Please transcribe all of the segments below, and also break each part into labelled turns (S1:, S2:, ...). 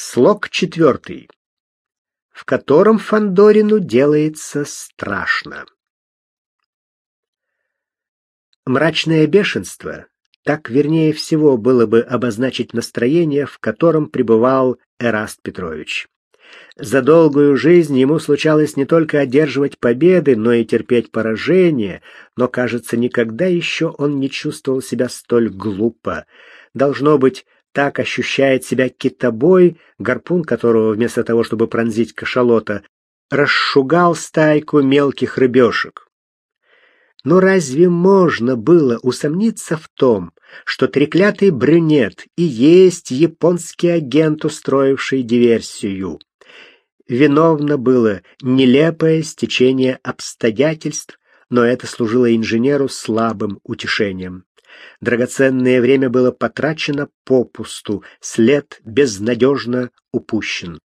S1: Слог четвертый, в котором Фандорину делается страшно. Мрачное бешенство так вернее всего было бы обозначить настроение, в котором пребывал Эраст Петрович. За долгую жизнь ему случалось не только одерживать победы, но и терпеть поражения, но, кажется, никогда еще он не чувствовал себя столь глупо. Должно быть, так ощущает себя китобой, гарпун которого вместо того, чтобы пронзить кашалота, расшугал стайку мелких рыбешек. Но разве можно было усомниться в том, что треклятый брюнет и есть японский агент, устроивший диверсию? Виновно было нелепое стечение обстоятельств, но это служило инженеру слабым утешением. Драгоценное время было потрачено попусту, след безнадежно упущен.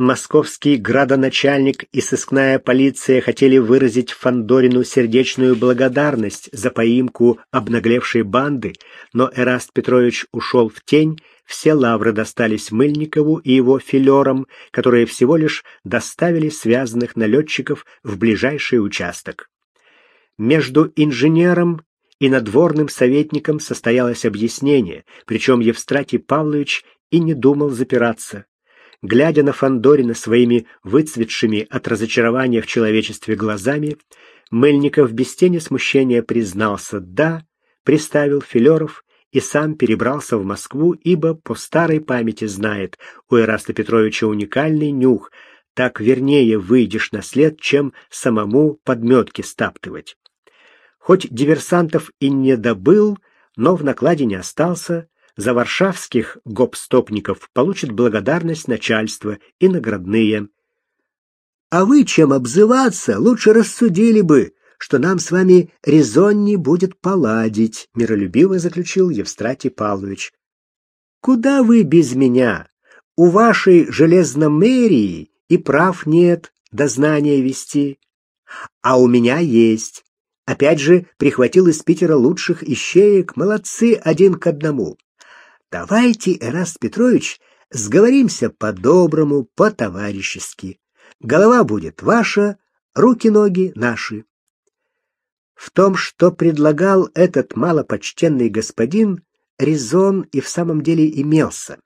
S1: Московский градоначальник и сыскная полиция хотели выразить Фандорину сердечную благодарность за поимку обнаглевшей банды, но Эраст Петрович ушел в тень, все лавры достались Мыльникову и его филерам, которые всего лишь доставили связанных налетчиков в ближайший участок. Между инженером и надворным советником состоялось объяснение, причем Евстратий Павлович и не думал запираться глядя на Фандорина своими выцветшими от разочарования в человечестве глазами, Мельников без тени смущения признался «да», приставил Филеров и сам перебрался в Москву, ибо по старой памяти знает, у Эраста Петровича уникальный нюх, так вернее выйдешь на след, чем самому подметки стаптывать. Хоть диверсантов и не добыл, но в накладе не остался, за варшавских гопстопников получит благодарность начальства и наградные. А вы чем обзываться, лучше рассудили бы, что нам с вами резонней будет поладить, миролюбиво заключил Евстратий Павлович. Куда вы без меня? У вашей железномерии и прав нет дознания вести. А у меня есть. Опять же, прихватил из Питера лучших ищеек, молодцы один к одному. Давайте, Эраст Петрович, сговоримся по-доброму, по-товарищески. Голова будет ваша, руки-ноги наши. В том, что предлагал этот малопочтенный господин, резон и в самом деле имелся.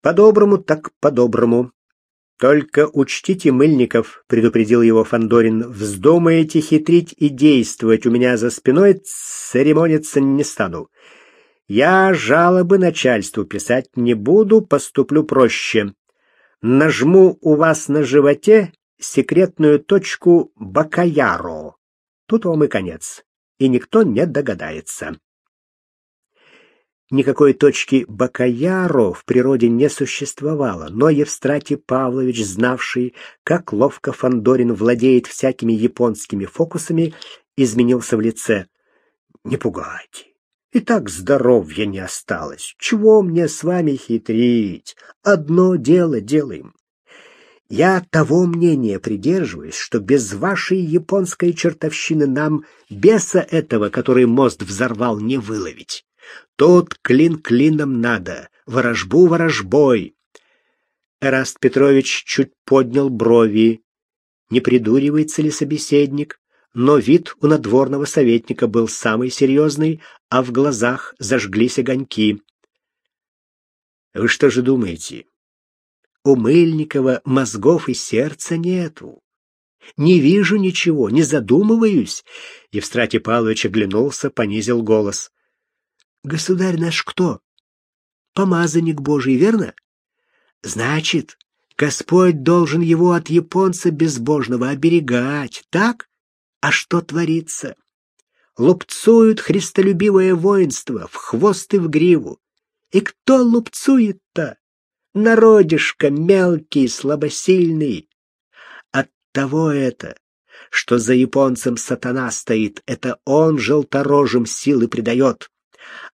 S1: По-доброму так по-доброму. Только учтите, Мыльников, предупредил его Фандорин, вздумаете хитрить и действовать у меня за спиной, церемониться не стану. Я жалобы начальству писать не буду, поступлю проще. Нажму у вас на животе секретную точку Бакаяро. Тут вам и конец, и никто не догадается. Никакой точки Бакаяро в природе не существовало, но Евстратий Павлович, знавший, как ловко Фандорин владеет всякими японскими фокусами, изменился в лице. «Не пугайте, и так здоровья не осталось. Чего мне с вами хитрить? Одно дело делаем. Я того мнения придерживаюсь, что без вашей японской чертовщины нам беса этого, который мост взорвал, не выловить. Тот клин клином надо, ворожбу ворожбой. Эраст Петрович чуть поднял брови. Не придуривается ли собеседник? но вид у надворного советника был самый серьезный, а в глазах зажглись огоньки. Вы что же думаете? У Мыльникова мозгов и сердца нету. Не вижу ничего, не задумываюсь. Евстратий Павлович оглянулся, понизил голос. Государь наш кто? Помазанник Божий, верно? Значит, Господь должен его от японца безбожного оберегать, так? А что творится? Лупцуют христолюбивое воинство в хвост и в гриву. И кто лупцует-то? Народишко мелкий, слабосильный. От того это, что за японцем сатана стоит, это он желторожим силы придает.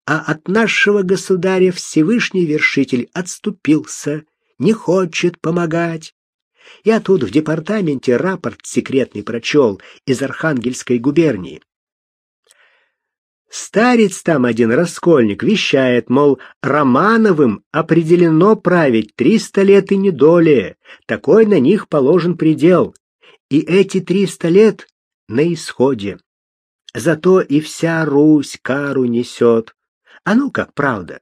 S1: А от нашего государя Всевышний Вершитель отступился, не хочет помогать. Я тут в департаменте рапорт секретный прочел из Архангельской губернии. Старец там один раскольник вещает, мол, Романовым определено править триста лет и не долее. Такой на них положен предел. И эти триста лет на исходе. Зато и вся Русь кару несет. А ну как, правда.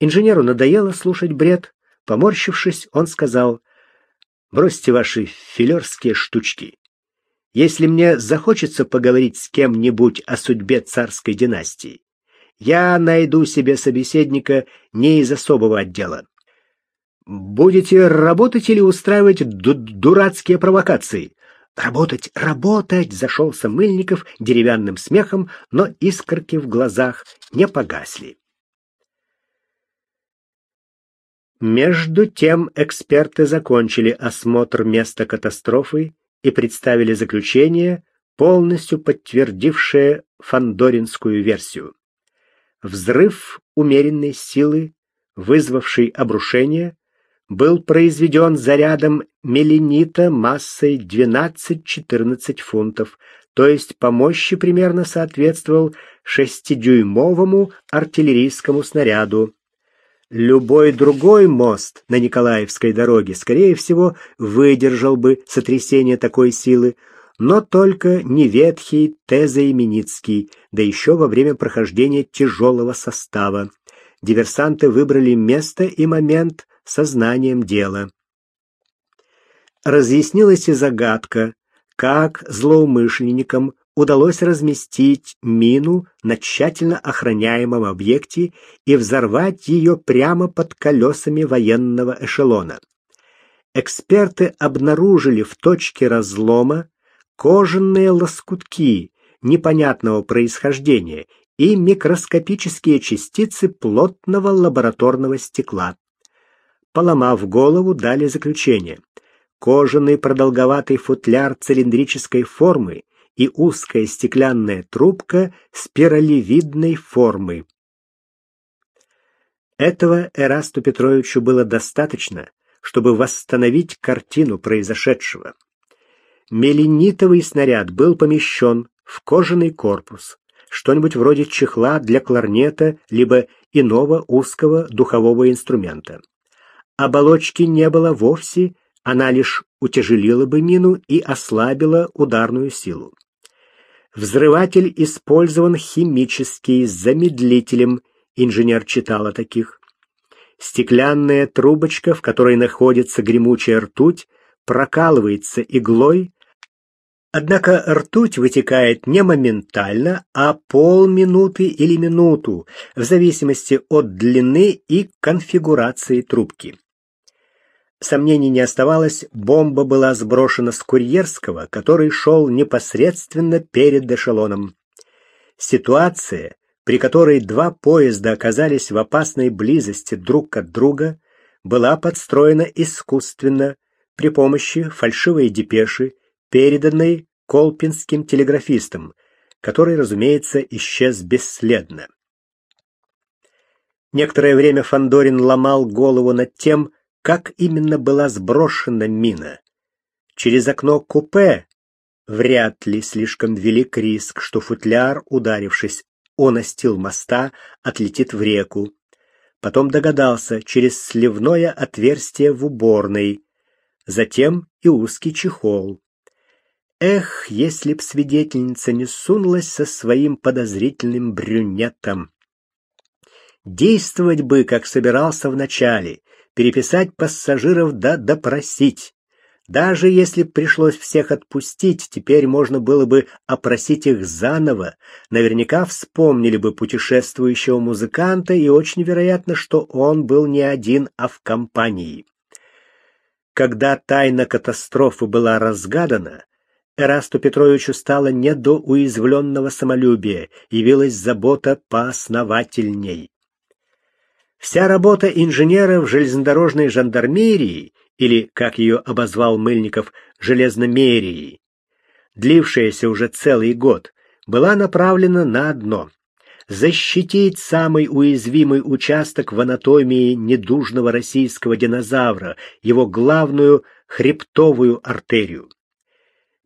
S1: Инженеру надоело слушать бред. Поморщившись, он сказал, «Бросьте ваши филерские штучки. Если мне захочется поговорить с кем-нибудь о судьбе царской династии, я найду себе собеседника не из особого отдела. Будете работать или устраивать ду дурацкие провокации? Работать, работать, зашелся Мыльников деревянным смехом, но искорки в глазах не погасли. Между тем эксперты закончили осмотр места катастрофы и представили заключение, полностью подтвердившее фандоринскую версию. Взрыв умеренной силы, вызвавший обрушение, был произведен зарядом меленита массой 12-14 фунтов, то есть по мощи примерно соответствовал шестидюймовому артиллерийскому снаряду. Любой другой мост на Николаевской дороге, скорее всего, выдержал бы сотрясение такой силы, но только не ветхий Тезаименицкий, да еще во время прохождения тяжелого состава. Диверсанты выбрали место и момент сознанием дела. Разъяснилась и загадка, как злоумышленникам удалось разместить мину на тщательно охраняемом объекте и взорвать ее прямо под колесами военного эшелона. Эксперты обнаружили в точке разлома кожаные лоскутки непонятного происхождения и микроскопические частицы плотного лабораторного стекла. Поломав голову, дали заключение. Кожаный продолговатый футляр цилиндрической формы и узкая стеклянная трубка спиралевидной формы. Этого Эрасту Петровичу было достаточно, чтобы восстановить картину произошедшего. Меленитовый снаряд был помещен в кожаный корпус, что-нибудь вроде чехла для кларнета либо иного узкого духового инструмента. Оболочки не было вовсе, она лишь утяжелила бы мину и ослабила ударную силу. Взрыватель использован химический, с замедлителем, инженер читал о таких. Стеклянная трубочка, в которой находится гремучая ртуть, прокалывается иглой, однако ртуть вытекает не моментально, а полминуты или минуту, в зависимости от длины и конфигурации трубки. Сомнений не оставалось, бомба была сброшена с курьерского, который шел непосредственно перед эшелоном. Ситуация, при которой два поезда оказались в опасной близости друг от друга, была подстроена искусственно при помощи фальшивой депеши, переданной колпинским телеграфистом, который, разумеется, исчез бесследно. Некоторое время Фандорин ломал голову над тем, как именно была сброшена мина. Через окно купе вряд ли слишком велик риск, что футляр, ударившись о настил моста, отлетит в реку. Потом догадался, через сливное отверстие в уборной, затем и узкий чехол. Эх, если б свидетельница не сунулась со своим подозрительным брюнетом. Действовать бы, как собирался вначале, переписать пассажиров да допросить. Даже если пришлось всех отпустить, теперь можно было бы опросить их заново. Наверняка вспомнили бы путешествующего музыканта, и очень вероятно, что он был не один, а в компании. Когда тайна катастрофы была разгадана, Эрасту Петровичу стало не до уязвленного самолюбия, явилась забота поосновательней. Вся работа инженера в железнодорожной жандармерии, или, как ее обозвал Мыльников, железномерии, длившаяся уже целый год, была направлена на одно — защитить самый уязвимый участок в анатомии недужного российского динозавра, его главную хребтовую артерию.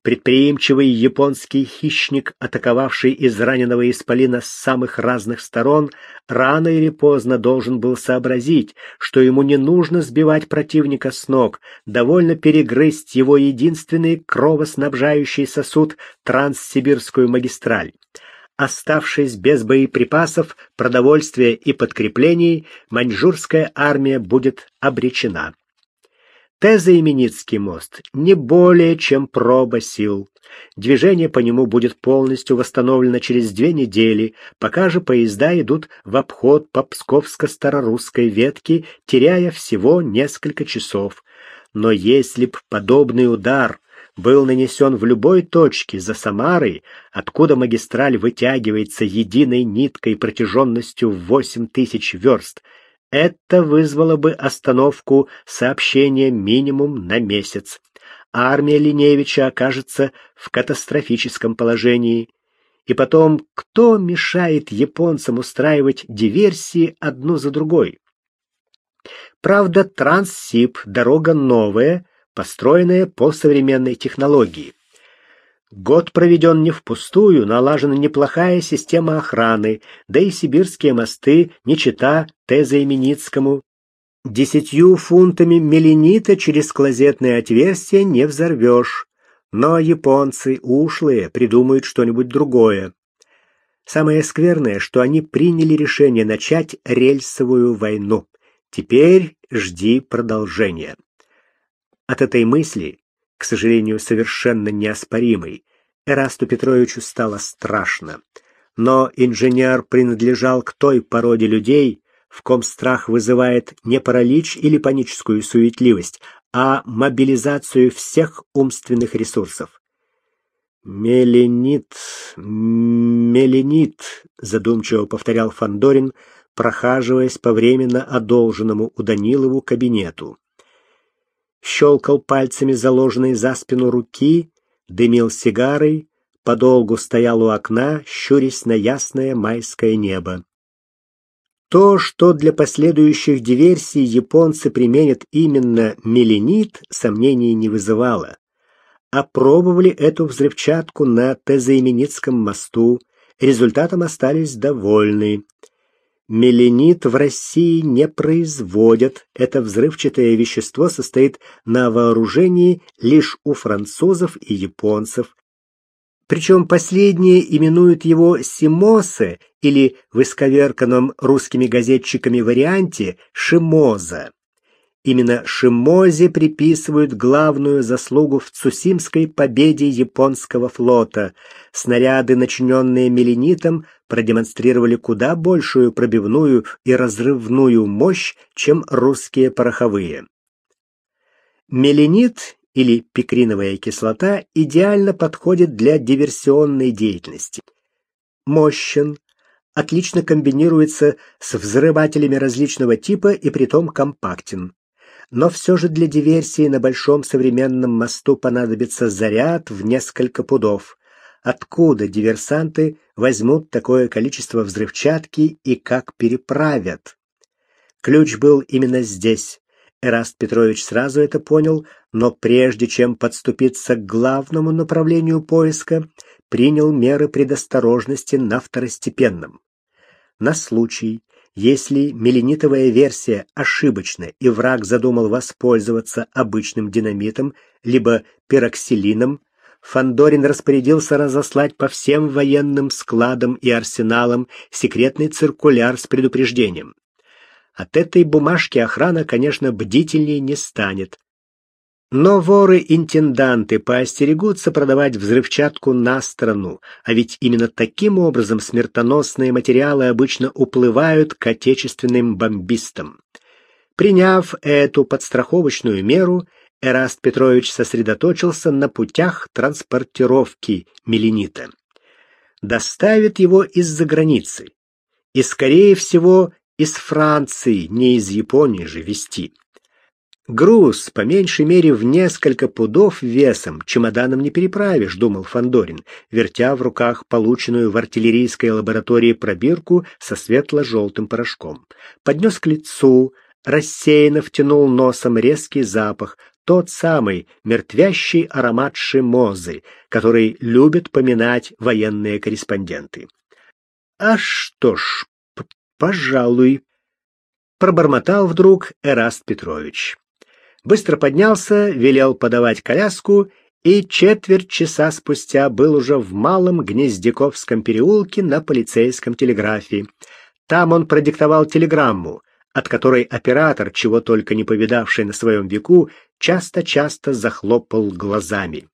S1: Предприимчивый японский хищник, атаковавший израненного исполина с самых разных сторон, рано или поздно должен был сообразить, что ему не нужно сбивать противника с ног, довольно перегрызть его единственный кровоснабжающий сосуд Транссибирскую магистраль. Оставшись без боеприпасов, продовольствия и подкреплений, маньчжурская армия будет обречена. Теза-Именицкий мост не более чем проба сил. Движение по нему будет полностью восстановлено через две недели, пока же поезда идут в обход по Псковско-Старорусской ветке, теряя всего несколько часов. Но если б подобный удар был нанесен в любой точке за Самарой, откуда магистраль вытягивается единой ниткой протяженностью в 8 тысяч верст, это вызвало бы остановку сообщения минимум на месяц. Армия Линевича окажется в катастрофическом положении. И потом, кто мешает японцам устраивать диверсии одну за другой? Правда, Транссиб — дорога новая, построенная по современной технологии. Год проведен не впустую, налажена неплохая система охраны, да и сибирские мосты не чита Теза-Именицкому. Десятью фунтами меленита через клозетное отверстие не взорвешь. Но японцы, ушлые, придумают что-нибудь другое. Самое скверное, что они приняли решение начать рельсовую войну. Теперь жди продолжения. От этой мысли к сожалению, совершенно неоспоримый, Эрасту Петровичу стало страшно. Но инженер принадлежал к той породе людей, в ком страх вызывает не паралич или паническую суетливость, а мобилизацию всех умственных ресурсов. «Меленит, меленит», — задумчиво повторял Фандорин, прохаживаясь по временно одолженному у Данилову кабинету щелкал пальцами заложенной за спину руки, дымил сигарой, подолгу стоял у окна, щурясь на ясное майское небо. То, что для последующих диверсий японцы применят именно меленит, сомнений не вызывало. Опробовали эту взрывчатку на Тезаименицком мосту, результатом остались довольны. Меленит в России не производят. Это взрывчатое вещество состоит на вооружении лишь у французов и японцев. Причем последние именуют его симосе или в исковерканном русскими газетчиками варианте шимоза. Именно Шимозе приписывают главную заслугу в Цусимской победе японского флота. Снаряды, начиненные меленитом, продемонстрировали куда большую пробивную и разрывную мощь, чем русские пороховые. Меленит или пикриновая кислота идеально подходит для диверсионной деятельности. Мощен, отлично комбинируется с взрывателями различного типа и притом компактен но все же для диверсии на большом современном мосту понадобится заряд в несколько пудов. Откуда диверсанты возьмут такое количество взрывчатки и как переправят? Ключ был именно здесь. Эраст Петрович сразу это понял, но прежде чем подступиться к главному направлению поиска, принял меры предосторожности на второстепенном. На случай, если меленитовая версия ошибочна и враг задумал воспользоваться обычным динамитом либо пироксилином, Фандорин распорядился разослать по всем военным складам и арсеналам секретный циркуляр с предупреждением. От этой бумажки охрана, конечно, бдительнее не станет, но воры-интенданты поостерегутся продавать взрывчатку на страну, а ведь именно таким образом смертоносные материалы обычно уплывают к отечественным бомбистам. Приняв эту подстраховочную меру, Эраст Петрович сосредоточился на путях транспортировки меленита. Доставит его из-за границы. И, скорее всего, из Франции, не из Японии же вести. Груз, по меньшей мере, в несколько пудов весом чемоданом не переправишь, думал Фандорин, вертя в руках полученную в артиллерийской лаборатории пробирку со светло-желтым порошком. Поднес к лицу, рассеянно втянул носом резкий запах, тот самый мертвящий аромат шимозы, который любят поминать военные корреспонденты. А что ж, пожалуй, пробормотал вдруг Эраст Петрович. Быстро поднялся, велел подавать коляску и четверть часа спустя был уже в Малом Гнездяковском переулке на полицейском телеграфе. Там он продиктовал телеграмму, от которой оператор, чего только не повидавший на своем веку, часто-часто захлопал глазами.